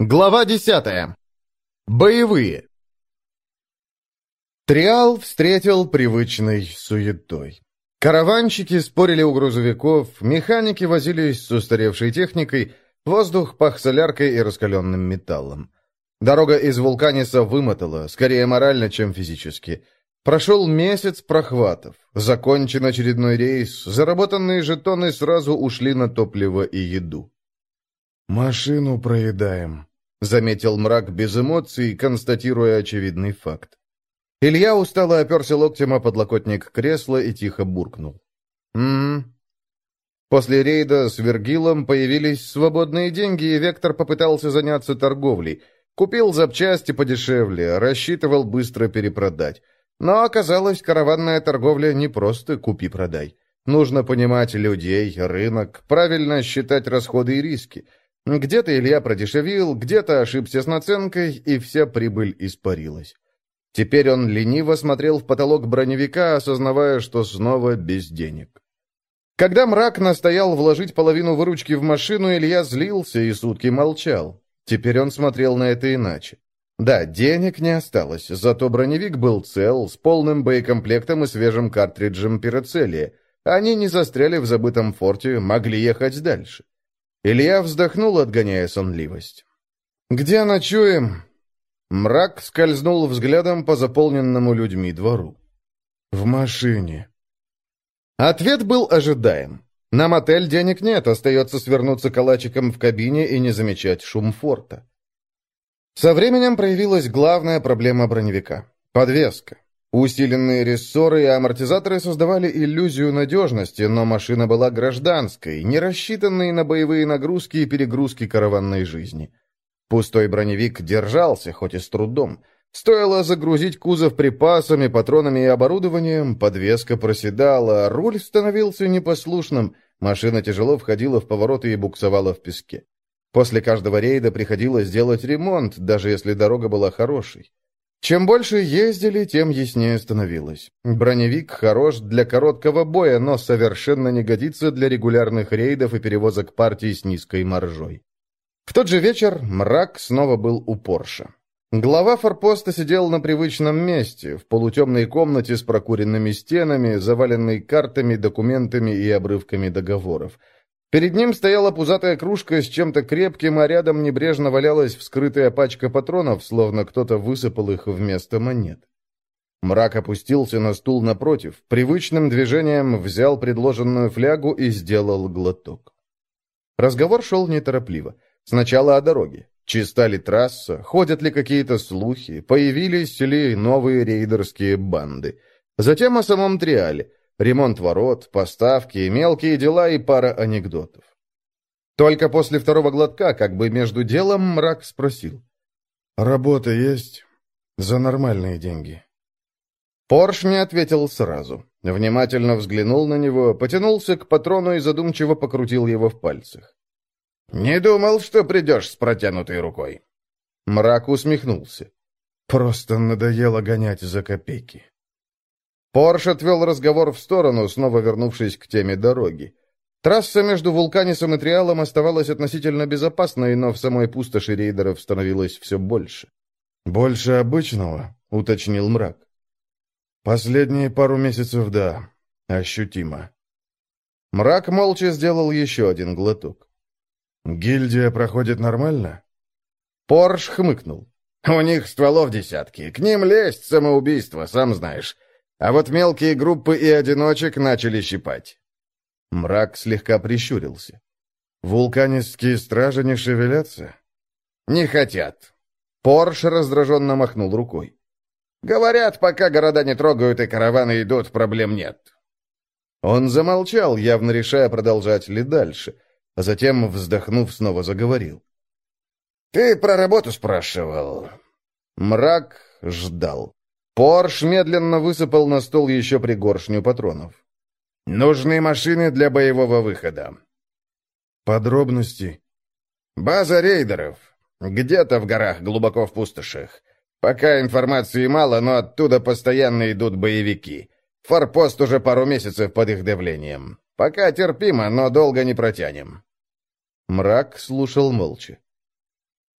Глава десятая. Боевые. Триал встретил привычной суетой. Караванщики спорили у грузовиков, механики возились с устаревшей техникой, воздух пах соляркой и раскаленным металлом. Дорога из Вулканиса вымотала, скорее морально, чем физически. Прошел месяц прохватов, закончен очередной рейс, заработанные жетоны сразу ушли на топливо и еду. «Машину проедаем», — заметил мрак без эмоций, констатируя очевидный факт. Илья устало оперся локтем о подлокотник кресла и тихо буркнул. «М-м». После рейда с Вергилом появились свободные деньги, и Вектор попытался заняться торговлей. Купил запчасти подешевле, рассчитывал быстро перепродать. Но оказалось, караванная торговля не просто купи-продай. Нужно понимать людей, рынок, правильно считать расходы и риски — где-то Илья продешевил, где-то ошибся с наценкой, и вся прибыль испарилась. Теперь он лениво смотрел в потолок броневика, осознавая, что снова без денег. Когда мрак настоял вложить половину выручки в машину, Илья злился и сутки молчал. Теперь он смотрел на это иначе. Да, денег не осталось, зато броневик был цел, с полным боекомплектом и свежим картриджем пироцелия. Они не застряли в забытом форте, могли ехать дальше. Илья вздохнул, отгоняя сонливость. «Где ночуем?» Мрак скользнул взглядом по заполненному людьми двору. «В машине». Ответ был ожидаем. На мотель денег нет, остается свернуться калачиком в кабине и не замечать шум форта. Со временем проявилась главная проблема броневика — подвеска. Усиленные рессоры и амортизаторы создавали иллюзию надежности, но машина была гражданской, не рассчитанной на боевые нагрузки и перегрузки караванной жизни. Пустой броневик держался, хоть и с трудом. Стоило загрузить кузов припасами, патронами и оборудованием, подвеска проседала, руль становился непослушным, машина тяжело входила в повороты и буксовала в песке. После каждого рейда приходилось делать ремонт, даже если дорога была хорошей. Чем больше ездили, тем яснее становилось. Броневик хорош для короткого боя, но совершенно не годится для регулярных рейдов и перевозок партий с низкой маржой. В тот же вечер мрак снова был у Порша. Глава форпоста сидел на привычном месте, в полутемной комнате с прокуренными стенами, заваленной картами, документами и обрывками договоров. Перед ним стояла пузатая кружка с чем-то крепким, а рядом небрежно валялась вскрытая пачка патронов, словно кто-то высыпал их вместо монет. Мрак опустился на стул напротив, привычным движением взял предложенную флягу и сделал глоток. Разговор шел неторопливо. Сначала о дороге. Чиста ли трасса, ходят ли какие-то слухи, появились ли новые рейдерские банды. Затем о самом Триале. Ремонт ворот, поставки, мелкие дела и пара анекдотов. Только после второго глотка, как бы между делом, мрак спросил. «Работа есть? За нормальные деньги?» Порш не ответил сразу. Внимательно взглянул на него, потянулся к патрону и задумчиво покрутил его в пальцах. «Не думал, что придешь с протянутой рукой». Мрак усмехнулся. «Просто надоело гонять за копейки». Порш отвел разговор в сторону, снова вернувшись к теме дороги. Трасса между Вулканисом и Триалом оставалась относительно безопасной, но в самой пустоши рейдеров становилось все больше. «Больше обычного?» — уточнил мрак. «Последние пару месяцев, да. Ощутимо». Мрак молча сделал еще один глоток. «Гильдия проходит нормально?» Порш хмыкнул. «У них стволов десятки. К ним лезть самоубийство, сам знаешь. А вот мелкие группы и одиночек начали щипать. Мрак слегка прищурился. «Вулканистские стражи не шевелятся?» «Не хотят». Порш раздраженно махнул рукой. «Говорят, пока города не трогают и караваны идут, проблем нет». Он замолчал, явно решая, продолжать ли дальше, а затем, вздохнув, снова заговорил. «Ты про работу спрашивал?» Мрак ждал. Порш медленно высыпал на стол еще пригоршню патронов. «Нужны машины для боевого выхода». «Подробности?» «База рейдеров. Где-то в горах, глубоко в пустошах. Пока информации мало, но оттуда постоянно идут боевики. Форпост уже пару месяцев под их давлением. Пока терпимо, но долго не протянем». Мрак слушал молча.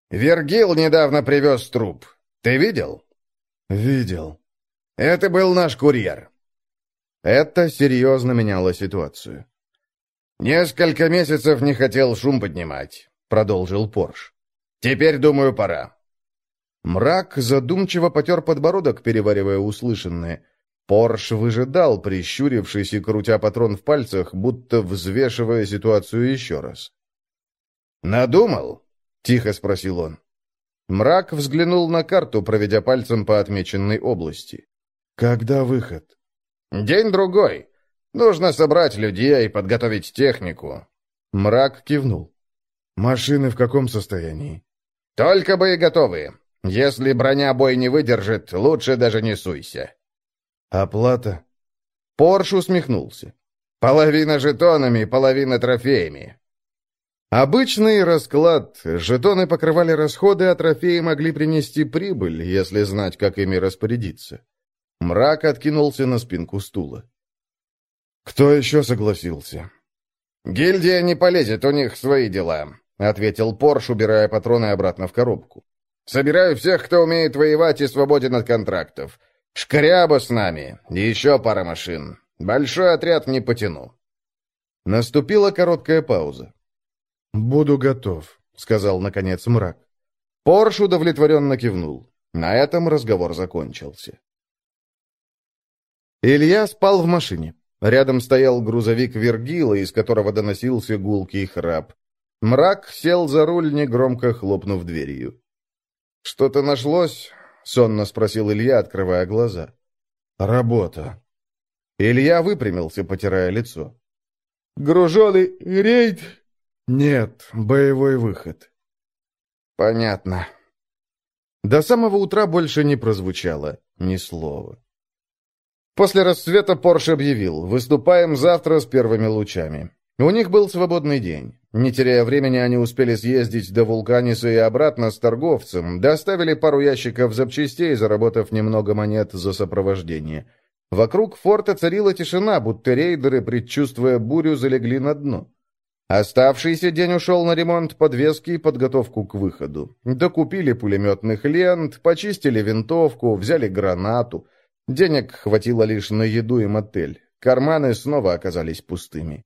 Вергил недавно привез труп. Ты видел?» «Видел». «Это был наш курьер». Это серьезно меняло ситуацию. «Несколько месяцев не хотел шум поднимать», — продолжил Порш. «Теперь, думаю, пора». Мрак задумчиво потер подбородок, переваривая услышанное. Порш выжидал, прищурившись и крутя патрон в пальцах, будто взвешивая ситуацию еще раз. «Надумал?» — тихо спросил он. Мрак взглянул на карту, проведя пальцем по отмеченной области. «Когда выход?» «День-другой. Нужно собрать людей и подготовить технику». Мрак кивнул. «Машины в каком состоянии?» «Только бы и готовые. Если броня бой не выдержит, лучше даже не суйся». «Оплата?» Порш усмехнулся. «Половина жетонами, половина трофеями. Обычный расклад. Жетоны покрывали расходы, а трофеи могли принести прибыль, если знать, как ими распорядиться. Мрак откинулся на спинку стула. «Кто еще согласился?» «Гильдия не полезет, у них свои дела», — ответил Порш, убирая патроны обратно в коробку. «Собираю всех, кто умеет воевать и свободен от контрактов. Шкряба с нами, еще пара машин. Большой отряд не потяну». Наступила короткая пауза. «Буду готов», — сказал, наконец, мрак. Порш удовлетворенно кивнул. На этом разговор закончился. Илья спал в машине. Рядом стоял грузовик Вергила, из которого доносился гулкий храп. Мрак сел за руль, негромко хлопнув дверью. «Что-то нашлось?» — сонно спросил Илья, открывая глаза. «Работа». Илья выпрямился, потирая лицо. «Груженый рейд?» «Нет, боевой выход». «Понятно». До самого утра больше не прозвучало ни слова. После рассвета Порш объявил, выступаем завтра с первыми лучами. У них был свободный день. Не теряя времени, они успели съездить до Вулканиса и обратно с торговцем, доставили пару ящиков запчастей, заработав немного монет за сопровождение. Вокруг форта царила тишина, будто рейдеры, предчувствуя бурю, залегли на дно. Оставшийся день ушел на ремонт подвески и подготовку к выходу. Докупили пулеметных лент, почистили винтовку, взяли гранату — Денег хватило лишь на еду и мотель. Карманы снова оказались пустыми.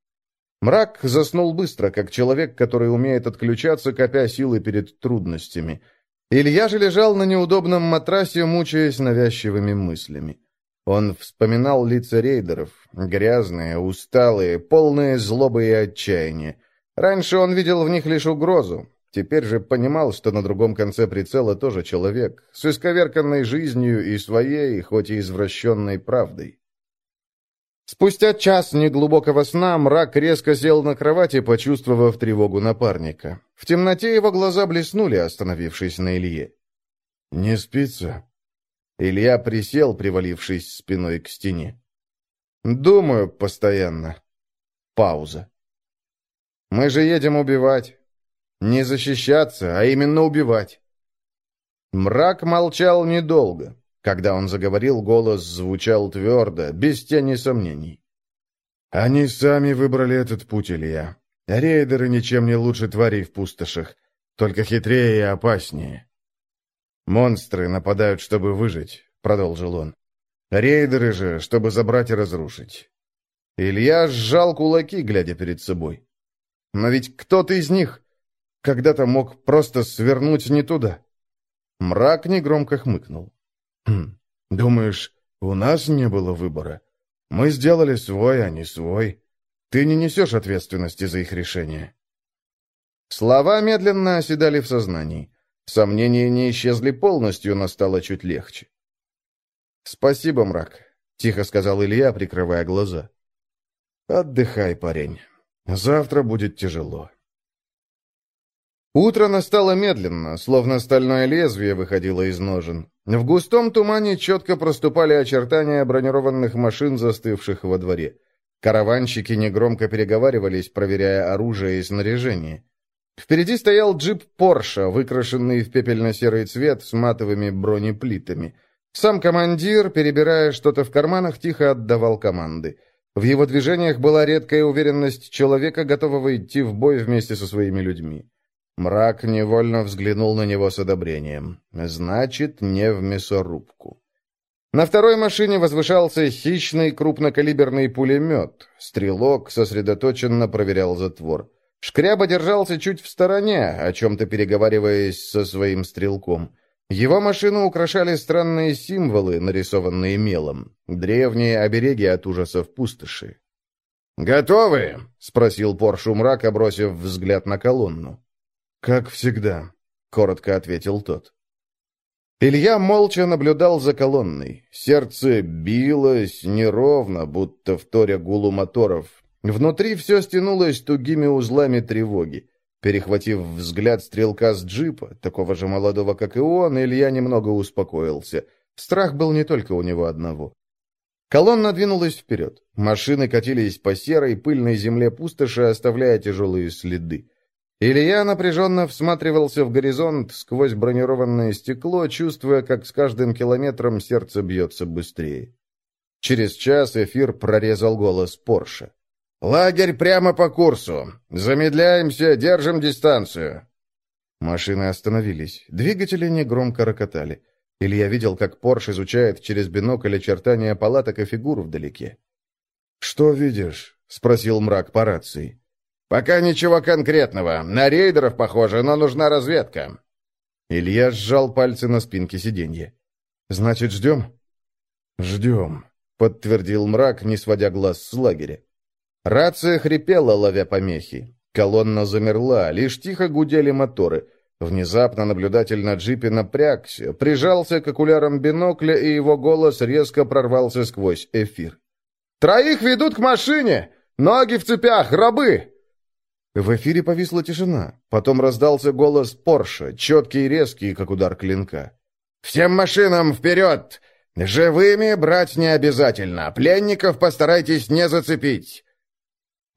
Мрак заснул быстро, как человек, который умеет отключаться, копя силы перед трудностями. Илья же лежал на неудобном матрасе, мучаясь навязчивыми мыслями. Он вспоминал лица рейдеров, грязные, усталые, полные злобы и отчаяния. Раньше он видел в них лишь угрозу, Теперь же понимал, что на другом конце прицела тоже человек, с исковерканной жизнью и своей, хоть и извращенной правдой. Спустя час неглубокого сна мрак резко сел на кровати, почувствовав тревогу напарника. В темноте его глаза блеснули, остановившись на Илье. «Не спится?» Илья присел, привалившись спиной к стене. «Думаю постоянно». Пауза. «Мы же едем убивать. Не защищаться, а именно убивать. Мрак молчал недолго. Когда он заговорил, голос звучал твердо, без тени сомнений. «Они сами выбрали этот путь, Илья. Рейдеры ничем не лучше тварей в пустошах, только хитрее и опаснее». «Монстры нападают, чтобы выжить», — продолжил он. «Рейдеры же, чтобы забрать и разрушить». Илья сжал кулаки, глядя перед собой. «Но ведь кто-то из них когда-то мог просто свернуть не туда. Мрак негромко хмыкнул. «Хм, думаешь, у нас не было выбора? Мы сделали свой, а не свой. Ты не несешь ответственности за их решение». Слова медленно оседали в сознании. Сомнения не исчезли полностью, но стало чуть легче. «Спасибо, мрак», — тихо сказал Илья, прикрывая глаза. «Отдыхай, парень. Завтра будет тяжело». Утро настало медленно, словно стальное лезвие выходило из ножен. В густом тумане четко проступали очертания бронированных машин, застывших во дворе. Караванщики негромко переговаривались, проверяя оружие и снаряжение. Впереди стоял джип Порша, выкрашенный в пепельно-серый цвет с матовыми бронеплитами. Сам командир, перебирая что-то в карманах, тихо отдавал команды. В его движениях была редкая уверенность человека, готового идти в бой вместе со своими людьми. Мрак невольно взглянул на него с одобрением. «Значит, не в мясорубку». На второй машине возвышался хищный крупнокалиберный пулемет. Стрелок сосредоточенно проверял затвор. Шкряба держался чуть в стороне, о чем-то переговариваясь со своим стрелком. Его машину украшали странные символы, нарисованные мелом. Древние обереги от ужасов пустоши. «Готовы?» — спросил Поршу мрак, бросив взгляд на колонну. «Как всегда», — коротко ответил тот. Илья молча наблюдал за колонной. Сердце билось неровно, будто в торе гулу моторов. Внутри все стянулось тугими узлами тревоги. Перехватив взгляд стрелка с джипа, такого же молодого, как и он, Илья немного успокоился. Страх был не только у него одного. Колонна двинулась вперед. Машины катились по серой, пыльной земле пустоши, оставляя тяжелые следы. Илья напряженно всматривался в горизонт сквозь бронированное стекло, чувствуя, как с каждым километром сердце бьется быстрее. Через час эфир прорезал голос Порше. «Лагерь прямо по курсу. Замедляемся, держим дистанцию». Машины остановились. Двигатели негромко рокотали. Илья видел, как Порш изучает через бинокль очертания палаток и фигур вдалеке. «Что видишь?» — спросил мрак по рации. «Пока ничего конкретного. На рейдеров похоже, но нужна разведка». Илья сжал пальцы на спинке сиденья. «Значит, ждем?» «Ждем», — подтвердил мрак, не сводя глаз с лагеря. Рация хрипела, ловя помехи. Колонна замерла, лишь тихо гудели моторы. Внезапно наблюдатель на джипе напрягся, прижался к окулярам бинокля, и его голос резко прорвался сквозь эфир. «Троих ведут к машине! Ноги в цепях, рабы!» В эфире повисла тишина. Потом раздался голос Порша, четкий и резкий, как удар клинка. «Всем машинам вперед! Живыми брать не обязательно. Пленников постарайтесь не зацепить!»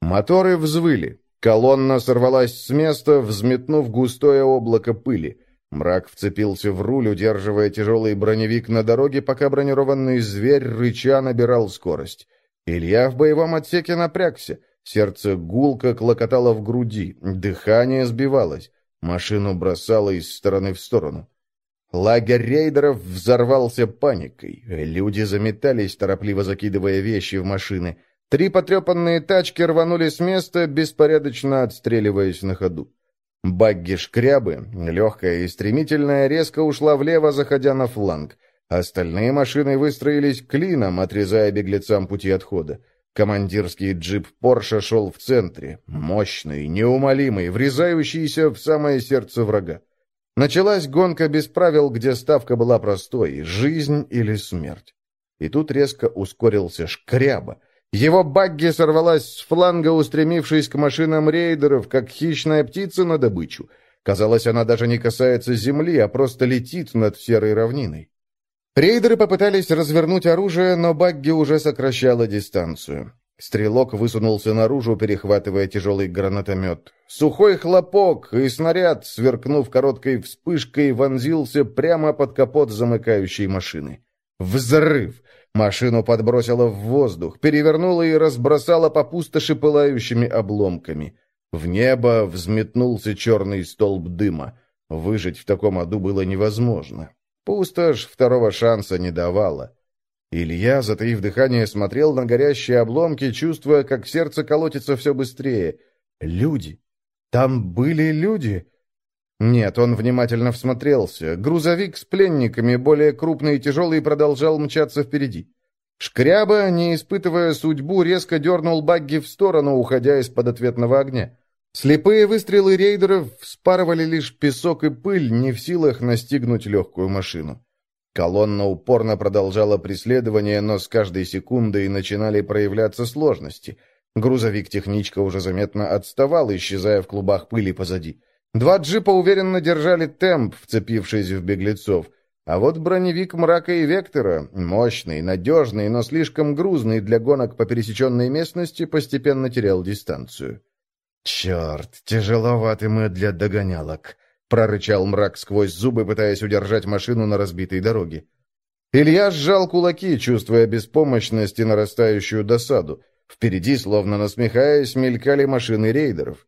Моторы взвыли. Колонна сорвалась с места, взметнув густое облако пыли. Мрак вцепился в руль, удерживая тяжелый броневик на дороге, пока бронированный зверь рыча набирал скорость. Илья в боевом отсеке напрягся. Сердце гулко клокотало в груди, дыхание сбивалось. Машину бросало из стороны в сторону. Лагерь рейдеров взорвался паникой. Люди заметались, торопливо закидывая вещи в машины. Три потрепанные тачки рванули с места, беспорядочно отстреливаясь на ходу. Багги-шкрябы, легкая и стремительная, резко ушла влево, заходя на фланг. Остальные машины выстроились клином, отрезая беглецам пути отхода. Командирский джип Порша шел в центре, мощный, неумолимый, врезающийся в самое сердце врага. Началась гонка без правил, где ставка была простой — жизнь или смерть. И тут резко ускорился шкряба. Его багги сорвалась с фланга, устремившись к машинам рейдеров, как хищная птица на добычу. Казалось, она даже не касается земли, а просто летит над серой равниной. Рейдеры попытались развернуть оружие, но Багги уже сокращала дистанцию. Стрелок высунулся наружу, перехватывая тяжелый гранатомет. Сухой хлопок, и снаряд, сверкнув короткой вспышкой, вонзился прямо под капот замыкающей машины. Взрыв! Машину подбросило в воздух, перевернуло и разбросало по пустоши пылающими обломками. В небо взметнулся черный столб дыма. Выжить в таком аду было невозможно. Пустошь второго шанса не давала. Илья, затаив дыхание, смотрел на горящие обломки, чувствуя, как сердце колотится все быстрее. «Люди! Там были люди!» Нет, он внимательно всмотрелся. Грузовик с пленниками, более крупный и тяжелый, продолжал мчаться впереди. Шкряба, не испытывая судьбу, резко дернул багги в сторону, уходя из-под ответного огня. Слепые выстрелы рейдеров вспарывали лишь песок и пыль, не в силах настигнуть легкую машину. Колонна упорно продолжала преследование, но с каждой секундой начинали проявляться сложности. Грузовик-техничка уже заметно отставал, исчезая в клубах пыли позади. Два джипа уверенно держали темп, вцепившись в беглецов. А вот броневик Мрака и Вектора, мощный, надежный, но слишком грузный для гонок по пересеченной местности, постепенно терял дистанцию. «Черт, тяжеловаты мы для догонялок», — прорычал мрак сквозь зубы, пытаясь удержать машину на разбитой дороге. Илья сжал кулаки, чувствуя беспомощность и нарастающую досаду. Впереди, словно насмехаясь, мелькали машины рейдеров.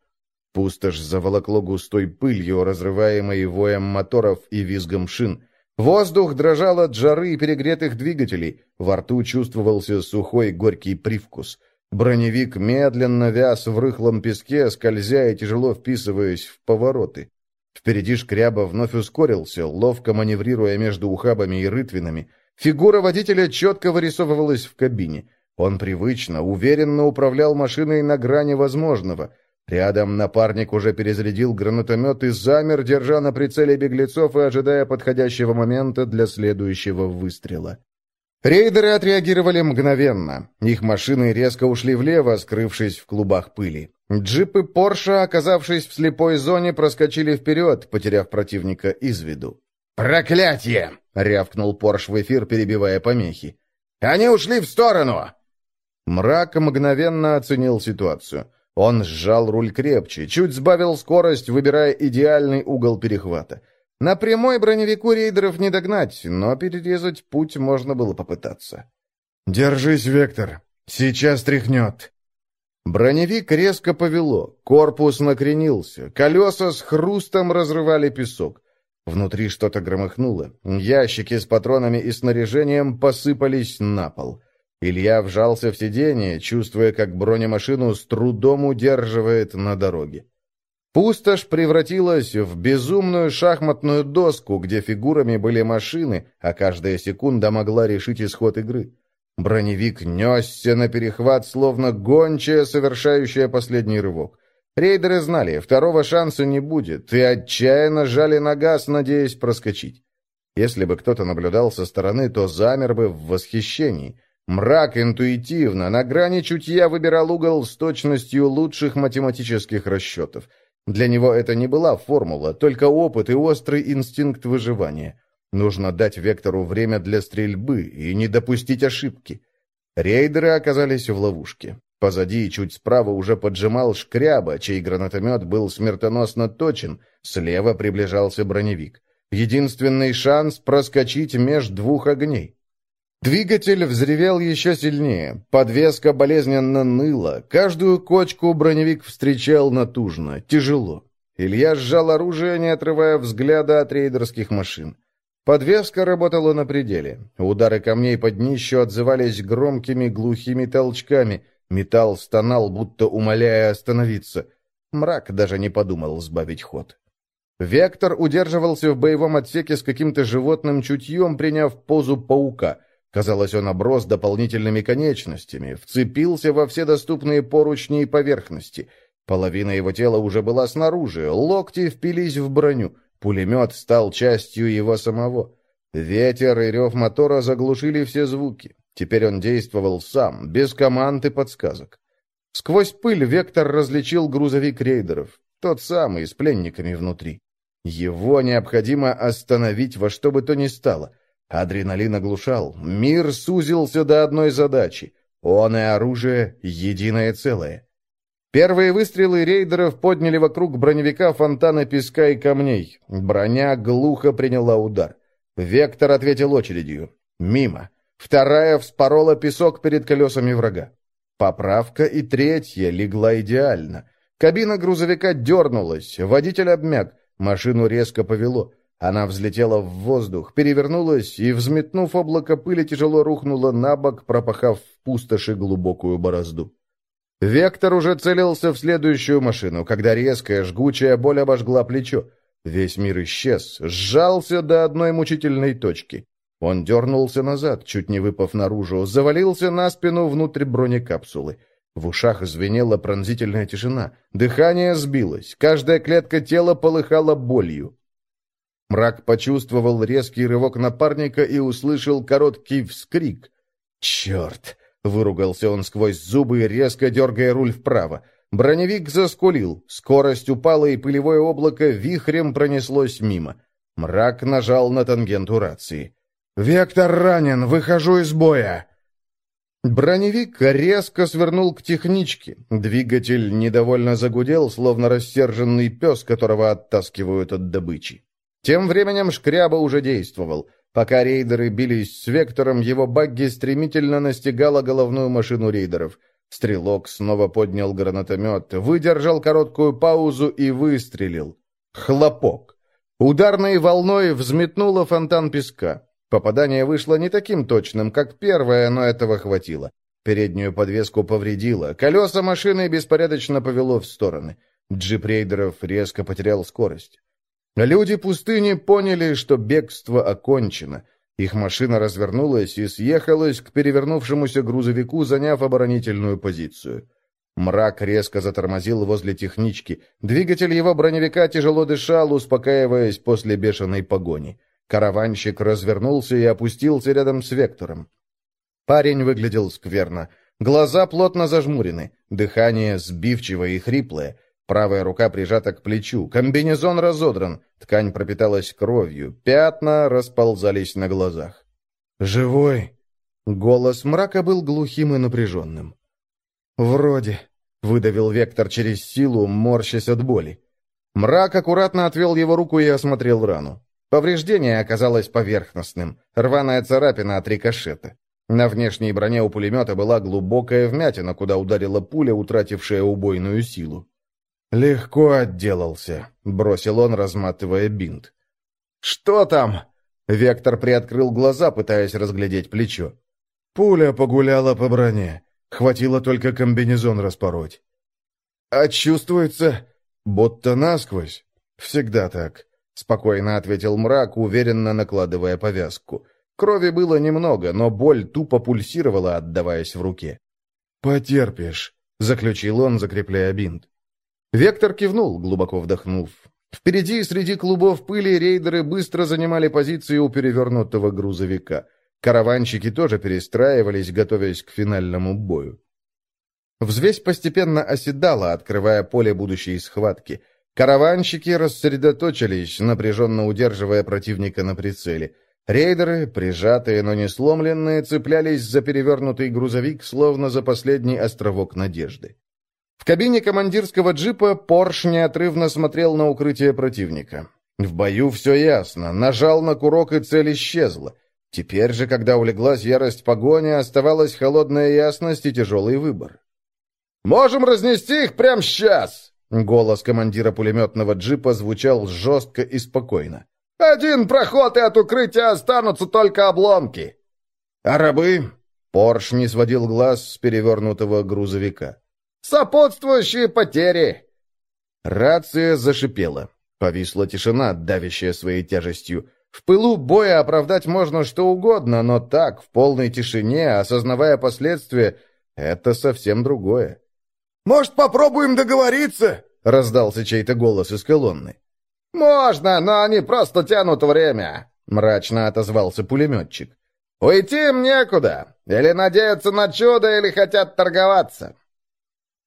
Пустошь заволокло густой пылью, разрываемой воем моторов и визгом шин. Воздух дрожал от жары и перегретых двигателей. Во рту чувствовался сухой горький привкус. Броневик медленно вяз в рыхлом песке, скользя и тяжело вписываясь в повороты. Впереди шкряба вновь ускорился, ловко маневрируя между ухабами и рытвинами. Фигура водителя четко вырисовывалась в кабине. Он привычно, уверенно управлял машиной на грани возможного. Рядом напарник уже перезарядил гранатомет и замер, держа на прицеле беглецов и ожидая подходящего момента для следующего выстрела. Рейдеры отреагировали мгновенно. Их машины резко ушли влево, скрывшись в клубах пыли. Джипы Порша, оказавшись в слепой зоне, проскочили вперед, потеряв противника из виду. «Проклятие!» — рявкнул Порш в эфир, перебивая помехи. «Они ушли в сторону!» Мрак мгновенно оценил ситуацию. Он сжал руль крепче, чуть сбавил скорость, выбирая идеальный угол перехвата. На прямой броневику рейдеров не догнать, но перерезать путь можно было попытаться. «Держись, Вектор. Сейчас тряхнет». Броневик резко повело, корпус накренился, колеса с хрустом разрывали песок. Внутри что-то громыхнуло, ящики с патронами и снаряжением посыпались на пол. Илья вжался в сиденье, чувствуя, как бронемашину с трудом удерживает на дороге. Пустошь превратилась в безумную шахматную доску, где фигурами были машины, а каждая секунда могла решить исход игры. Броневик несся на перехват, словно гончая, совершающая последний рывок. Рейдеры знали, второго шанса не будет, и отчаянно жали на газ, надеясь проскочить. Если бы кто-то наблюдал со стороны, то замер бы в восхищении. Мрак интуитивно, на грани чутья выбирал угол с точностью лучших математических расчетов — для него это не была формула, только опыт и острый инстинкт выживания. Нужно дать Вектору время для стрельбы и не допустить ошибки. Рейдеры оказались в ловушке. Позади и чуть справа уже поджимал шкряба, чей гранатомет был смертоносно точен, слева приближался броневик. Единственный шанс проскочить меж двух огней. Двигатель взревел еще сильнее, подвеска болезненно ныла, каждую кочку броневик встречал натужно, тяжело. Илья сжал оружие, не отрывая взгляда от рейдерских машин. Подвеска работала на пределе. Удары камней под днищу отзывались громкими глухими толчками. Металл стонал, будто умоляя остановиться. Мрак даже не подумал сбавить ход. Вектор удерживался в боевом отсеке с каким-то животным чутьем, приняв позу паука — Казалось, он оброс дополнительными конечностями, вцепился во все доступные поручни и поверхности. Половина его тела уже была снаружи, локти впились в броню, пулемет стал частью его самого. Ветер и рев мотора заглушили все звуки. Теперь он действовал сам, без команд и подсказок. Сквозь пыль Вектор различил грузовик рейдеров, тот самый, с пленниками внутри. Его необходимо остановить во что бы то ни стало. Адреналин оглушал. Мир сузился до одной задачи. Он и оружие — единое целое. Первые выстрелы рейдеров подняли вокруг броневика фонтаны песка и камней. Броня глухо приняла удар. Вектор ответил очередью. Мимо. Вторая вспорола песок перед колесами врага. Поправка и третья легла идеально. Кабина грузовика дернулась, водитель обмяк, машину резко повело. Она взлетела в воздух, перевернулась и, взметнув облако пыли, тяжело рухнула на бок, пропахав в пустоши глубокую борозду. Вектор уже целился в следующую машину, когда резкая, жгучая боль обожгла плечо. Весь мир исчез, сжался до одной мучительной точки. Он дернулся назад, чуть не выпав наружу, завалился на спину внутрь бронекапсулы. В ушах звенела пронзительная тишина, дыхание сбилось, каждая клетка тела полыхала болью. Мрак почувствовал резкий рывок напарника и услышал короткий вскрик. «Черт!» — выругался он сквозь зубы, резко дергая руль вправо. Броневик заскулил, скорость упала, и пылевое облако вихрем пронеслось мимо. Мрак нажал на тангенту рации. «Вектор ранен! Выхожу из боя!» Броневик резко свернул к техничке. Двигатель недовольно загудел, словно рассерженный пес, которого оттаскивают от добычи. Тем временем Шкряба уже действовал. Пока рейдеры бились с Вектором, его багги стремительно настигала головную машину рейдеров. Стрелок снова поднял гранатомет, выдержал короткую паузу и выстрелил. Хлопок. Ударной волной взметнуло фонтан песка. Попадание вышло не таким точным, как первое, но этого хватило. Переднюю подвеску повредило, колеса машины беспорядочно повело в стороны. Джип рейдеров резко потерял скорость. Люди пустыни поняли, что бегство окончено. Их машина развернулась и съехалась к перевернувшемуся грузовику, заняв оборонительную позицию. Мрак резко затормозил возле технички. Двигатель его броневика тяжело дышал, успокаиваясь после бешеной погони. Караванщик развернулся и опустился рядом с Вектором. Парень выглядел скверно. Глаза плотно зажмурены, дыхание сбивчивое и хриплое. Правая рука прижата к плечу, комбинезон разодран, ткань пропиталась кровью, пятна расползались на глазах. «Живой?» Голос мрака был глухим и напряженным. «Вроде», — выдавил Вектор через силу, морщась от боли. Мрак аккуратно отвел его руку и осмотрел рану. Повреждение оказалось поверхностным, рваная царапина от рикошета. На внешней броне у пулемета была глубокая вмятина, куда ударила пуля, утратившая убойную силу. «Легко отделался», — бросил он, разматывая бинт. «Что там?» Вектор приоткрыл глаза, пытаясь разглядеть плечо. «Пуля погуляла по броне. Хватило только комбинезон распороть». «А чувствуется, будто насквозь. Всегда так», — спокойно ответил мрак, уверенно накладывая повязку. Крови было немного, но боль тупо пульсировала, отдаваясь в руке. «Потерпишь», — заключил он, закрепляя бинт. Вектор кивнул, глубоко вдохнув. Впереди, среди клубов пыли, рейдеры быстро занимали позиции у перевернутого грузовика. Караванщики тоже перестраивались, готовясь к финальному бою. Взвесь постепенно оседала, открывая поле будущей схватки. Караванщики рассредоточились, напряженно удерживая противника на прицеле. Рейдеры, прижатые, но не сломленные, цеплялись за перевернутый грузовик, словно за последний островок надежды. Кабине командирского джипа Порш неотрывно смотрел на укрытие противника. В бою все ясно. Нажал на курок, и цель исчезла. Теперь же, когда улеглась ярость погони, оставалась холодная ясность и тяжелый выбор. «Можем разнести их прямо сейчас!» Голос командира пулеметного джипа звучал жестко и спокойно. «Один проход, и от укрытия останутся только обломки!» «А рабы?» Порш не сводил глаз с перевернутого грузовика. Сопутствующие потери!» Рация зашипела. Повисла тишина, давящая своей тяжестью. В пылу боя оправдать можно что угодно, но так, в полной тишине, осознавая последствия, это совсем другое. «Может, попробуем договориться?» — раздался чей-то голос из колонны. «Можно, но они просто тянут время», — мрачно отозвался пулеметчик. «Уйти им некуда. Или надеются на чудо, или хотят торговаться.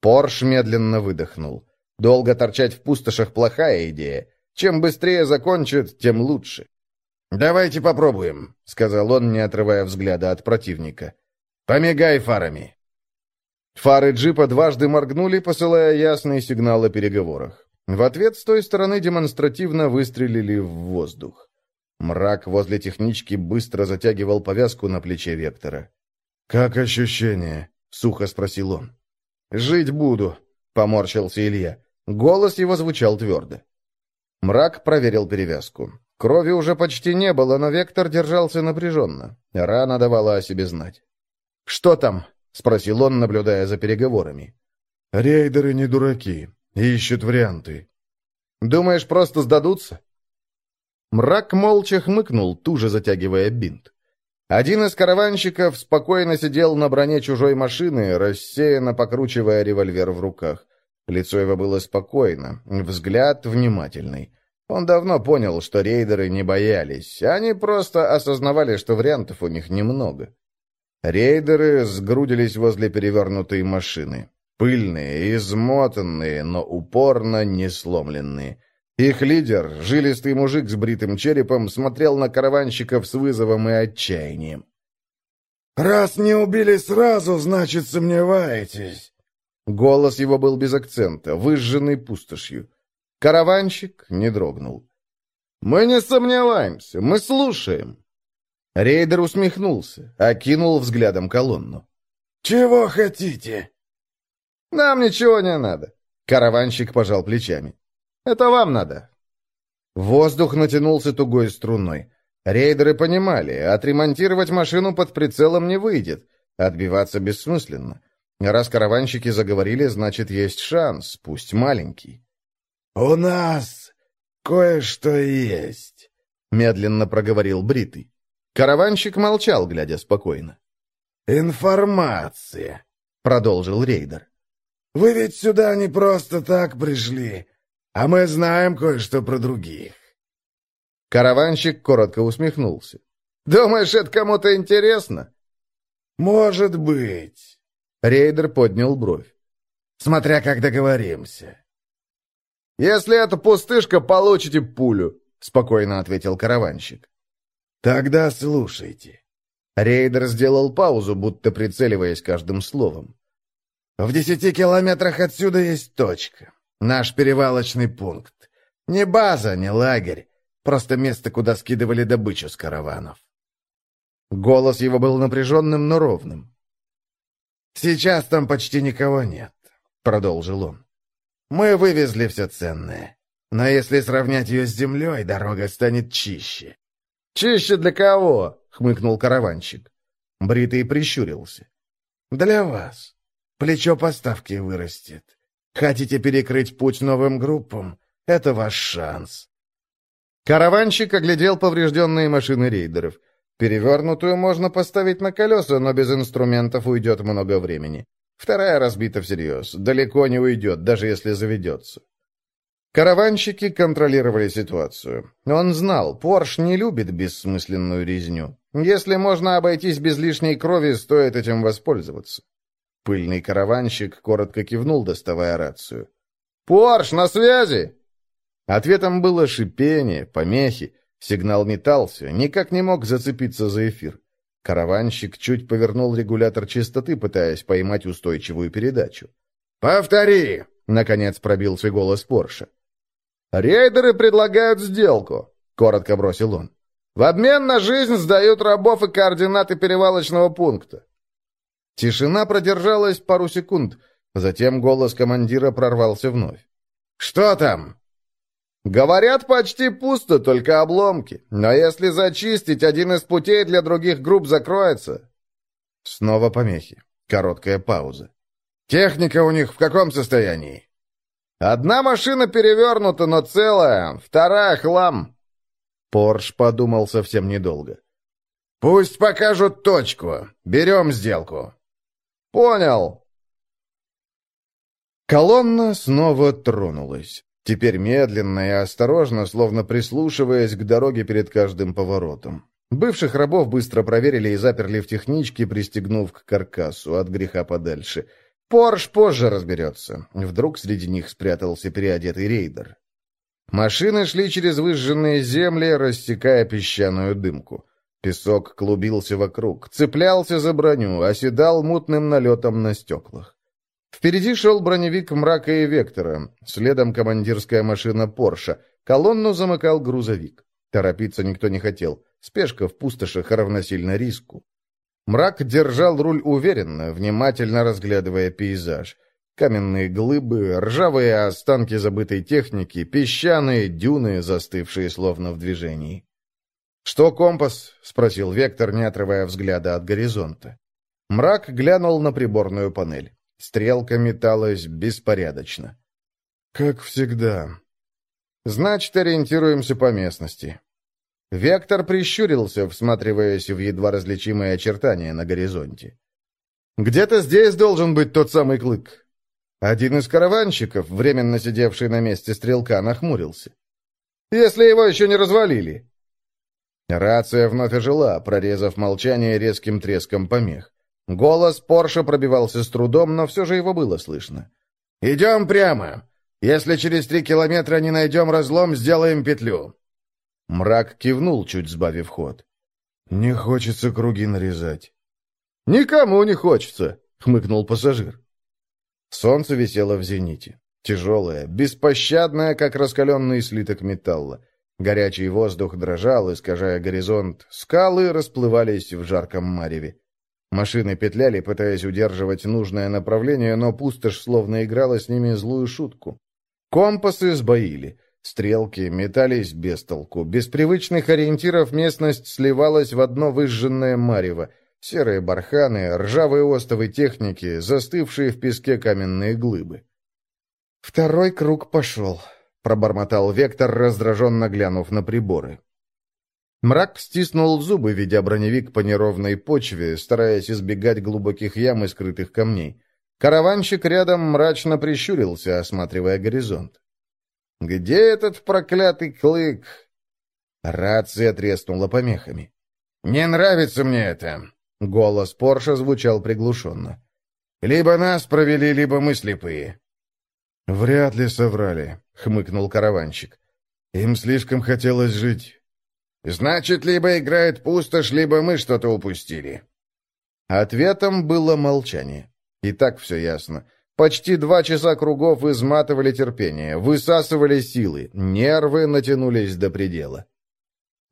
Порш медленно выдохнул. Долго торчать в пустошах плохая идея. Чем быстрее закончит, тем лучше. «Давайте попробуем», — сказал он, не отрывая взгляда от противника. «Помигай фарами». Фары джипа дважды моргнули, посылая ясный сигнал о переговорах. В ответ с той стороны демонстративно выстрелили в воздух. Мрак возле технички быстро затягивал повязку на плече Вектора. «Как ощущение?» — сухо спросил он. «Жить буду», — поморщился Илья. Голос его звучал твердо. Мрак проверил перевязку. Крови уже почти не было, но Вектор держался напряженно. Рана давала о себе знать. «Что там?» — спросил он, наблюдая за переговорами. «Рейдеры не дураки. Ищут варианты». «Думаешь, просто сдадутся?» Мрак молча хмыкнул, туже затягивая бинт. Один из караванщиков спокойно сидел на броне чужой машины, рассеянно покручивая револьвер в руках. Лицо его было спокойно, взгляд внимательный. Он давно понял, что рейдеры не боялись, они просто осознавали, что вариантов у них немного. Рейдеры сгрудились возле перевернутой машины. Пыльные, измотанные, но упорно не сломленные. Их лидер, жилистый мужик с бритым черепом, смотрел на караванщиков с вызовом и отчаянием. «Раз не убили сразу, значит, сомневаетесь». Голос его был без акцента, выжженный пустошью. Караванщик не дрогнул. «Мы не сомневаемся, мы слушаем». Рейдер усмехнулся, окинул взглядом колонну. «Чего хотите?» «Нам ничего не надо», — караванщик пожал плечами. «Это вам надо». Воздух натянулся тугой струной. Рейдеры понимали, отремонтировать машину под прицелом не выйдет, отбиваться бессмысленно. Раз караванщики заговорили, значит, есть шанс, пусть маленький. «У нас кое-что есть», — медленно проговорил Бритый. Караванщик молчал, глядя спокойно. «Информация», — продолжил рейдер. «Вы ведь сюда не просто так пришли, а мы знаем кое-что про других». Караванщик коротко усмехнулся. «Думаешь, это кому-то интересно?» «Может быть». Рейдер поднял бровь. «Смотря как договоримся». «Если это пустышка, получите пулю», — спокойно ответил караванщик. «Тогда слушайте». Рейдер сделал паузу, будто прицеливаясь каждым словом. «В десяти километрах отсюда есть точка. Наш перевалочный пункт. Не база, не лагерь. Просто место, куда скидывали добычу с караванов». Голос его был напряженным, но ровным. «Сейчас там почти никого нет», — продолжил он. «Мы вывезли все ценное. Но если сравнять ее с землей, дорога станет чище». «Чище для кого?» — хмыкнул караванщик. Бритый прищурился. «Для вас. Плечо поставки вырастет. Хотите перекрыть путь новым группам? Это ваш шанс». Караванщик оглядел поврежденные машины рейдеров. Перевернутую можно поставить на колеса, но без инструментов уйдет много времени. Вторая разбита всерьез. Далеко не уйдет, даже если заведется. Караванщики контролировали ситуацию. Он знал, Порш не любит бессмысленную резню. Если можно обойтись без лишней крови, стоит этим воспользоваться. Пыльный караванщик коротко кивнул, доставая рацию. «Порш, на связи!» Ответом было шипение, помехи. Сигнал метался, никак не мог зацепиться за эфир. Караванщик чуть повернул регулятор частоты, пытаясь поймать устойчивую передачу. «Повтори!» — наконец пробился голос Порша. «Рейдеры предлагают сделку», — коротко бросил он. В обмен на жизнь сдают рабов и координаты перевалочного пункта. Тишина продержалась пару секунд, затем голос командира прорвался вновь. «Что там?» «Говорят, почти пусто, только обломки. Но если зачистить, один из путей для других групп закроется». Снова помехи. Короткая пауза. «Техника у них в каком состоянии?» «Одна машина перевернута, но целая, вторая — хлам. Порш подумал совсем недолго. «Пусть покажут точку. Берем сделку». «Понял». Колонна снова тронулась. Теперь медленно и осторожно, словно прислушиваясь к дороге перед каждым поворотом. Бывших рабов быстро проверили и заперли в техничке, пристегнув к каркасу от греха подальше. Порш позже разберется. Вдруг среди них спрятался переодетый рейдер. Машины шли через выжженные земли, рассекая песчаную дымку. Песок клубился вокруг, цеплялся за броню, оседал мутным налетом на стеклах. Впереди шел броневик мрака и вектора, следом командирская машина Порша. Колонну замыкал грузовик. Торопиться никто не хотел. Спешка в пустошах равносильно риску. Мрак держал руль уверенно, внимательно разглядывая пейзаж. Каменные глыбы, ржавые останки забытой техники, песчаные дюны, застывшие словно в движении. «Что компас?» — спросил Вектор, не отрывая взгляда от горизонта. Мрак глянул на приборную панель. Стрелка металась беспорядочно. «Как всегда». «Значит, ориентируемся по местности». Вектор прищурился, всматриваясь в едва различимые очертания на горизонте. «Где-то здесь должен быть тот самый клык. Один из караванщиков, временно сидевший на месте стрелка, нахмурился. «Если его еще не развалили!» Рация вновь ожила, прорезав молчание резким треском помех. Голос Порша пробивался с трудом, но все же его было слышно. «Идем прямо. Если через три километра не найдем разлом, сделаем петлю». Мрак кивнул, чуть сбавив ход. «Не хочется круги нарезать». «Никому не хочется», — хмыкнул пассажир. Солнце висело в зените. Тяжелое, беспощадное, как раскаленный слиток металла. Горячий воздух дрожал, искажая горизонт. Скалы расплывались в жарком мареве. Машины петляли, пытаясь удерживать нужное направление, но пустошь словно играла с ними злую шутку. Компасы сбоили. Стрелки метались без толку. Без привычных ориентиров местность сливалась в одно выжженное марево. Серые барханы, ржавые остовы техники, застывшие в песке каменные глыбы. «Второй круг пошел», — пробормотал Вектор, раздраженно глянув на приборы. Мрак стиснул зубы, ведя броневик по неровной почве, стараясь избегать глубоких ям и скрытых камней. Караванщик рядом мрачно прищурился, осматривая горизонт. «Где этот проклятый клык?» Рация треснула помехами. «Не нравится мне это!» Голос Порша звучал приглушенно. «Либо нас провели, либо мы слепые». «Вряд ли соврали», — хмыкнул караванщик. «Им слишком хотелось жить». Значит, либо играет пустошь, либо мы что-то упустили. Ответом было молчание. И так все ясно. Почти два часа кругов изматывали терпение, высасывали силы, нервы натянулись до предела.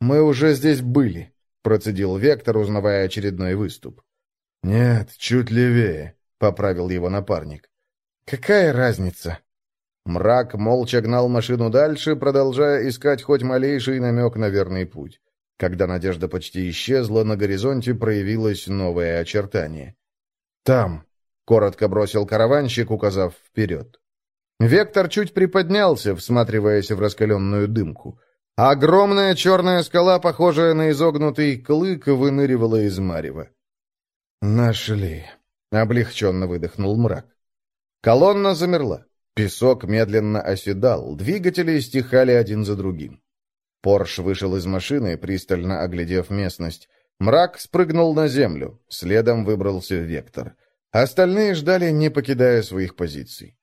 «Мы уже здесь были», — процедил Вектор, узнавая очередной выступ. «Нет, чуть левее», — поправил его напарник. «Какая разница?» Мрак молча гнал машину дальше, продолжая искать хоть малейший намек на верный путь. Когда надежда почти исчезла, на горизонте проявилось новое очертание. «Там», — коротко бросил караванщик, указав вперед. Вектор чуть приподнялся, всматриваясь в раскаленную дымку. Огромная черная скала, похожая на изогнутый клык, выныривала из марева. «Нашли», — облегченно выдохнул мрак. Колонна замерла. Песок медленно оседал, двигатели стихали один за другим. Порш вышел из машины, пристально оглядев местность. Мрак спрыгнул на землю, следом выбрался Вектор. Остальные ждали, не покидая своих позиций.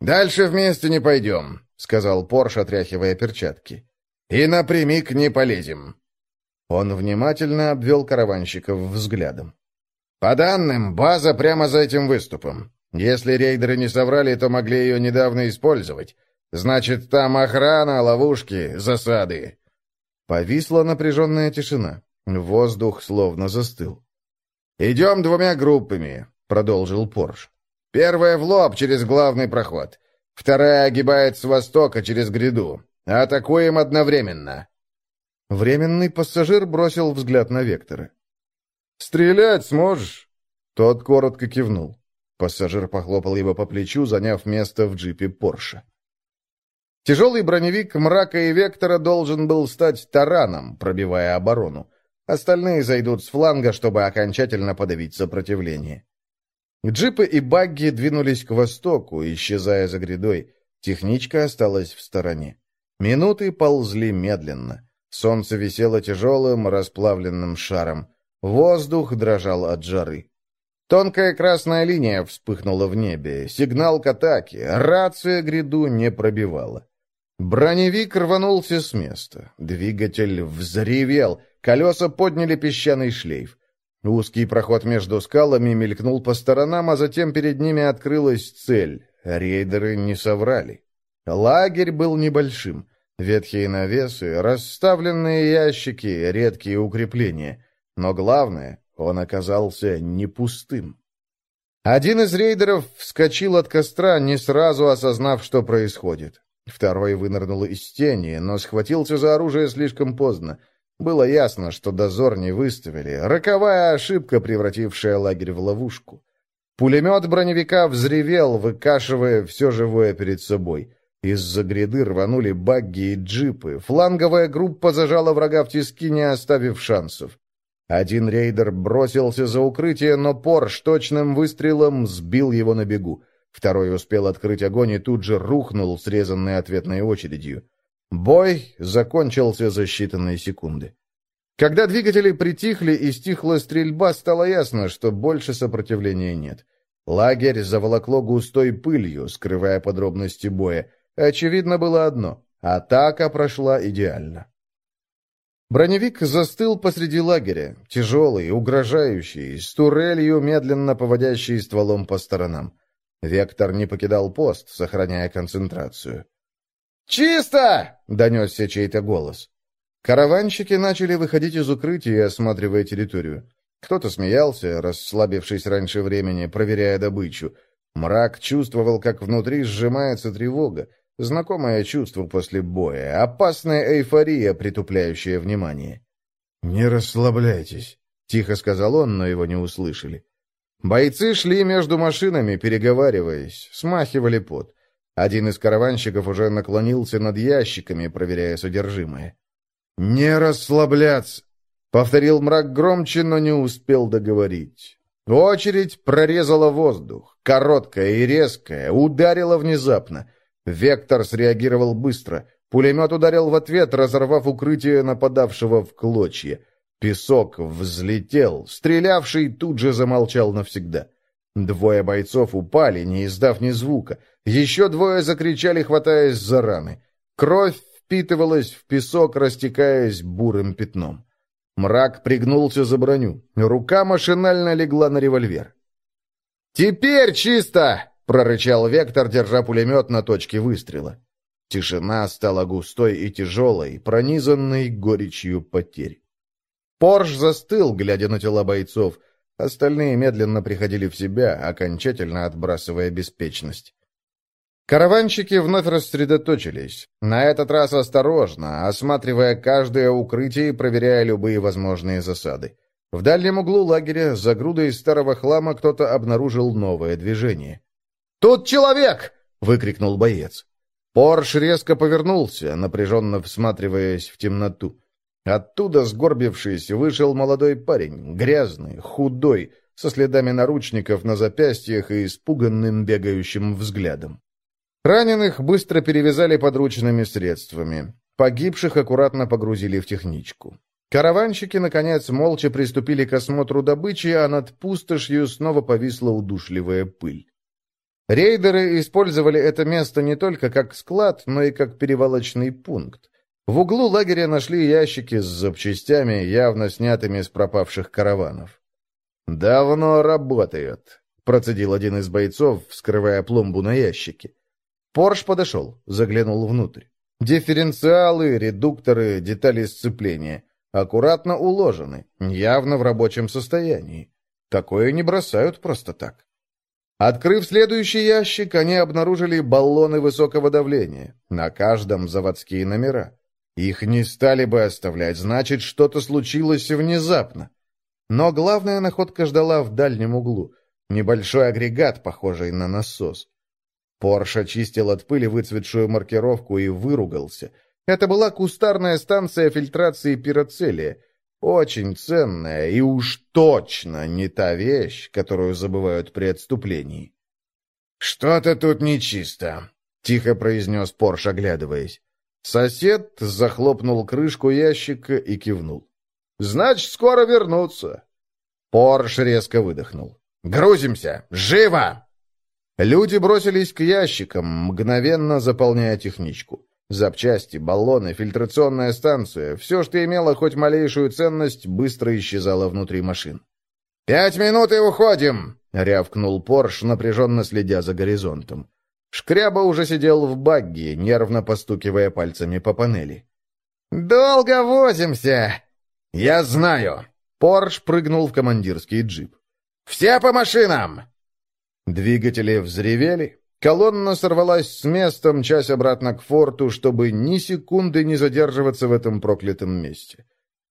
«Дальше вместе не пойдем», — сказал Порш, отряхивая перчатки. «И напрямик не полезем». Он внимательно обвел караванщиков взглядом. «По данным, база прямо за этим выступом. Если рейдеры не соврали, то могли ее недавно использовать. Значит, там охрана, ловушки, засады». Повисла напряженная тишина. Воздух словно застыл. «Идем двумя группами», — продолжил Порш. «Первая в лоб через главный проход. Вторая огибает с востока через гряду. Атакуем одновременно». Временный пассажир бросил взгляд на Вектора. «Стрелять сможешь?» Тот коротко кивнул. Пассажир похлопал его по плечу, заняв место в джипе Порше. Тяжелый броневик мрака и вектора должен был стать тараном, пробивая оборону. Остальные зайдут с фланга, чтобы окончательно подавить сопротивление. Джипы и багги двинулись к востоку, исчезая за грядой. Техничка осталась в стороне. Минуты ползли медленно. Солнце висело тяжелым, расплавленным шаром. Воздух дрожал от жары. Тонкая красная линия вспыхнула в небе, сигнал к атаке, рация гряду не пробивала. Броневик рванулся с места, двигатель взревел, колеса подняли песчаный шлейф. Узкий проход между скалами мелькнул по сторонам, а затем перед ними открылась цель. Рейдеры не соврали. Лагерь был небольшим. Ветхие навесы, расставленные ящики, редкие укрепления. Но главное, он оказался не пустым. Один из рейдеров вскочил от костра, не сразу осознав, что происходит. Второй вынырнул из тени, но схватился за оружие слишком поздно. Было ясно, что дозор не выставили. Роковая ошибка, превратившая лагерь в ловушку. Пулемет броневика взревел, выкашивая все живое перед собой. Из-за гряды рванули багги и джипы. Фланговая группа зажала врага в тиски, не оставив шансов. Один рейдер бросился за укрытие, но Порш точным выстрелом сбил его на бегу. Второй успел открыть огонь и тут же рухнул, срезанный ответной очередью. Бой закончился за считанные секунды. Когда двигатели притихли и стихла стрельба, стало ясно, что больше сопротивления нет. Лагерь заволокло густой пылью, скрывая подробности боя. Очевидно было одно — атака прошла идеально. Броневик застыл посреди лагеря, тяжелый, угрожающий, с турелью, медленно поводящий стволом по сторонам. Вектор не покидал пост, сохраняя концентрацию. «Чисто!» — донесся чей-то голос. Караванщики начали выходить из укрытия, осматривая территорию. Кто-то смеялся, расслабившись раньше времени, проверяя добычу. Мрак чувствовал, как внутри сжимается тревога, знакомое чувство после боя, опасная эйфория, притупляющая внимание. «Не расслабляйтесь», — тихо сказал он, но его не услышали. Бойцы шли между машинами, переговариваясь, смахивали пот. Один из караванщиков уже наклонился над ящиками, проверяя содержимое. «Не расслабляться!» — повторил мрак громче, но не успел договорить. Очередь прорезала воздух, короткая и резкая, ударила внезапно. Вектор среагировал быстро. Пулемет ударил в ответ, разорвав укрытие нападавшего в клочья. Песок взлетел, стрелявший тут же замолчал навсегда. Двое бойцов упали, не издав ни звука. Еще двое закричали, хватаясь за раны. Кровь впитывалась в песок, растекаясь бурым пятном. Мрак пригнулся за броню. Рука машинально легла на револьвер. «Теперь чисто!» — прорычал Вектор, держа пулемет на точке выстрела. Тишина стала густой и тяжелой, пронизанной горечью потерь. Порш застыл, глядя на тела бойцов. Остальные медленно приходили в себя, окончательно отбрасывая беспечность. Караванщики вновь рассредоточились. На этот раз осторожно, осматривая каждое укрытие и проверяя любые возможные засады. В дальнем углу лагеря, за грудой старого хлама, кто-то обнаружил новое движение. «Тут человек!» — выкрикнул боец. Порш резко повернулся, напряженно всматриваясь в темноту. Оттуда, сгорбившись, вышел молодой парень, грязный, худой, со следами наручников на запястьях и испуганным бегающим взглядом. Раненых быстро перевязали подручными средствами. Погибших аккуратно погрузили в техничку. Караванщики, наконец, молча приступили к осмотру добычи, а над пустошью снова повисла удушливая пыль. Рейдеры использовали это место не только как склад, но и как перевалочный пункт. В углу лагеря нашли ящики с запчастями, явно снятыми с пропавших караванов. «Давно работают», — процедил один из бойцов, вскрывая пломбу на ящике. Порш подошел, заглянул внутрь. Дифференциалы, редукторы, детали сцепления. Аккуратно уложены, явно в рабочем состоянии. Такое не бросают просто так. Открыв следующий ящик, они обнаружили баллоны высокого давления. На каждом заводские номера. Их не стали бы оставлять, значит, что-то случилось внезапно. Но главная находка ждала в дальнем углу. Небольшой агрегат, похожий на насос. Порш очистил от пыли выцветшую маркировку и выругался. Это была кустарная станция фильтрации пироцелия. Очень ценная и уж точно не та вещь, которую забывают при отступлении. «Что-то тут нечисто», — тихо произнес Порш, оглядываясь. Сосед захлопнул крышку ящика и кивнул. «Значит, скоро вернутся». Порш резко выдохнул. «Грузимся! Живо!» Люди бросились к ящикам, мгновенно заполняя техничку. Запчасти, баллоны, фильтрационная станция — все, что имело хоть малейшую ценность, быстро исчезало внутри машин. «Пять минут и уходим!» — рявкнул Порш, напряженно следя за горизонтом. Шкряба уже сидел в багги, нервно постукивая пальцами по панели. «Долго возимся!» «Я знаю!» Порш прыгнул в командирский джип. «Все по машинам!» Двигатели взревели. Колонна сорвалась с места, мчась обратно к форту, чтобы ни секунды не задерживаться в этом проклятом месте.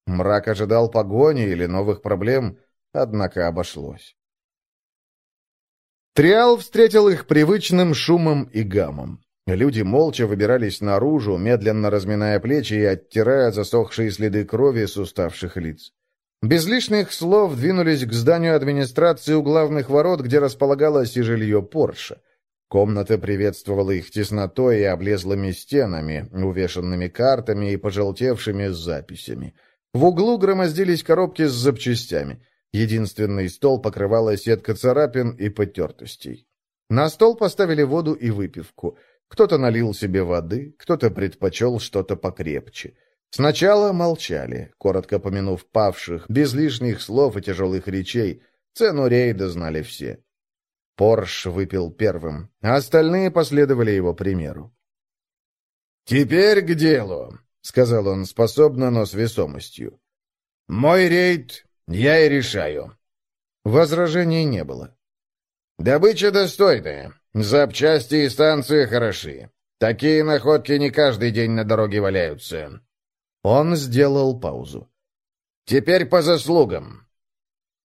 Мрак ожидал погони или новых проблем, однако обошлось. Триал встретил их привычным шумом и гамом. Люди молча выбирались наружу, медленно разминая плечи и оттирая засохшие следы крови с уставших лиц. Без лишних слов двинулись к зданию администрации у главных ворот, где располагалось и жилье Порше. Комната приветствовала их теснотой и облезлыми стенами, увешанными картами и пожелтевшими записями. В углу громоздились коробки с запчастями. Единственный стол покрывала сетка царапин и потертостей. На стол поставили воду и выпивку. Кто-то налил себе воды, кто-то предпочел что-то покрепче. Сначала молчали, коротко помянув павших, без лишних слов и тяжелых речей. Цену рейда знали все. Порш выпил первым, а остальные последовали его примеру. «Теперь к делу», — сказал он способно, но с весомостью. «Мой рейд я и решаю». Возражений не было. «Добыча достойная. Запчасти и станции хороши. Такие находки не каждый день на дороге валяются». Он сделал паузу. «Теперь по заслугам».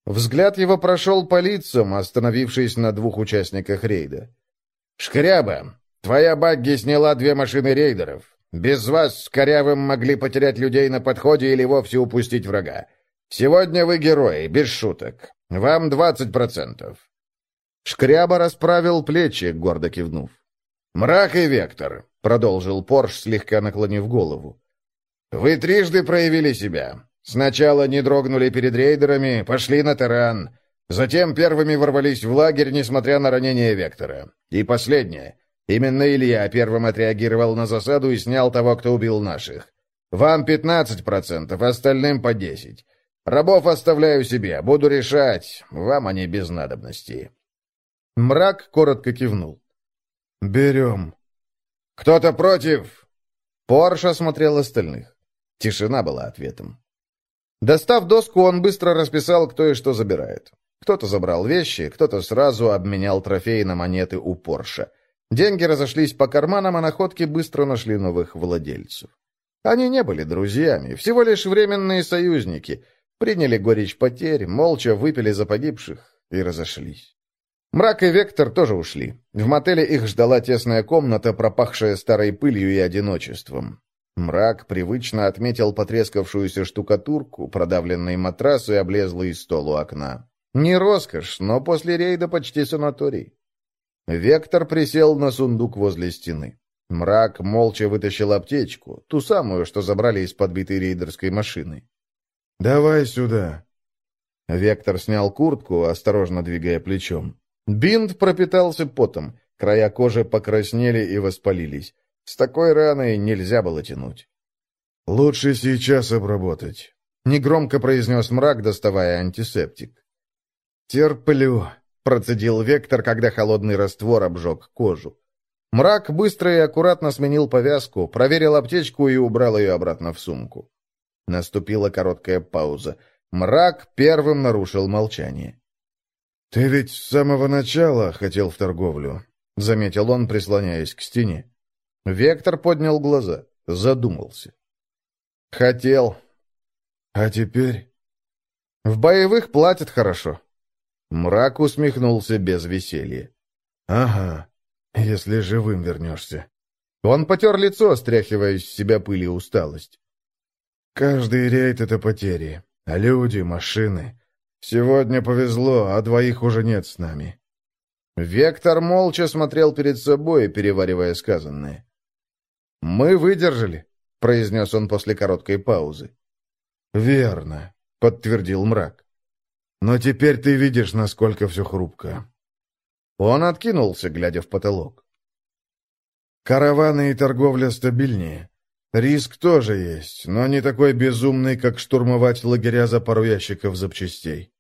Взгляд его прошел по лицам, остановившись на двух участниках рейда. «Шкряба, твоя багги сняла две машины рейдеров. Без вас с Корявым могли потерять людей на подходе или вовсе упустить врага. Сегодня вы герои, без шуток. Вам двадцать процентов». Шкряба расправил плечи, гордо кивнув. «Мрак и Вектор», — продолжил Порш, слегка наклонив голову. «Вы трижды проявили себя. Сначала не дрогнули перед рейдерами, пошли на таран. Затем первыми ворвались в лагерь, несмотря на ранение Вектора. И последнее. Именно Илья первым отреагировал на засаду и снял того, кто убил наших. Вам 15%, остальным по 10%. Рабов оставляю себе, буду решать. Вам они без надобности». Мрак коротко кивнул. «Берем». «Кто-то против?» Порш осмотрел остальных. Тишина была ответом. Достав доску, он быстро расписал, кто и что забирает. Кто-то забрал вещи, кто-то сразу обменял трофеи на монеты у Порша. Деньги разошлись по карманам, а находки быстро нашли новых владельцев. Они не были друзьями, всего лишь временные союзники. Приняли горечь потерь, молча выпили за погибших и разошлись. Мрак и Вектор тоже ушли. В мотеле их ждала тесная комната, пропахшая старой пылью и одиночеством. Мрак привычно отметил потрескавшуюся штукатурку, продавленный матрас и облезлый стол у окна. Не роскошь, но после рейда почти санаторий. Вектор присел на сундук возле стены. Мрак молча вытащил аптечку, ту самую, что забрали из подбитой рейдерской машины. «Давай сюда». Вектор снял куртку, осторожно двигая плечом. Бинт пропитался потом, края кожи покраснели и воспалились. С такой раной нельзя было тянуть. «Лучше сейчас обработать», — негромко произнес мрак, доставая антисептик. «Терплю», — процедил Вектор, когда холодный раствор обжег кожу. Мрак быстро и аккуратно сменил повязку, проверил аптечку и убрал ее обратно в сумку. Наступила короткая пауза. Мрак первым нарушил молчание. «Ты ведь с самого начала хотел в торговлю», — заметил он, прислоняясь к стене. Вектор поднял глаза, задумался. «Хотел. А теперь?» «В боевых платят хорошо». Мрак усмехнулся без веселья. «Ага, если живым вернешься». Он потер лицо, стряхивая из себя пыль и усталость. «Каждый рейд — это потери. А люди, машины. Сегодня повезло, а двоих уже нет с нами. Вектор молча смотрел перед собой, переваривая сказанное. «Мы выдержали», — произнес он после короткой паузы. «Верно», — подтвердил мрак. «Но теперь ты видишь, насколько все хрупко». Он откинулся, глядя в потолок. «Караваны и торговля стабильнее. Риск тоже есть, но не такой безумный, как штурмовать лагеря за пару ящиков запчастей.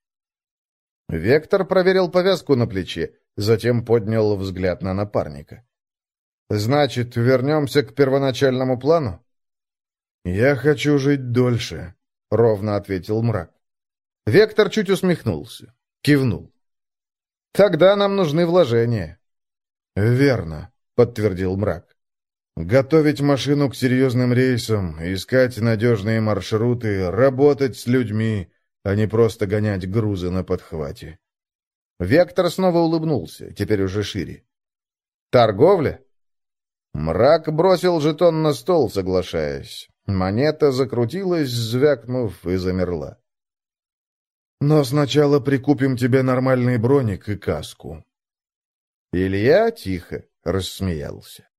Вектор проверил повязку на плече, затем поднял взгляд на напарника. «Значит, вернемся к первоначальному плану?» «Я хочу жить дольше», — ровно ответил мрак. Вектор чуть усмехнулся, кивнул. «Тогда нам нужны вложения». «Верно», — подтвердил мрак. Готовить машину к серьезным рейсам, искать надежные маршруты, работать с людьми, а не просто гонять грузы на подхвате. Вектор снова улыбнулся, теперь уже шире. «Торговля?» Мрак бросил жетон на стол, соглашаясь. Монета закрутилась, звякнув, и замерла. «Но сначала прикупим тебе нормальный броник и каску». Илья тихо рассмеялся.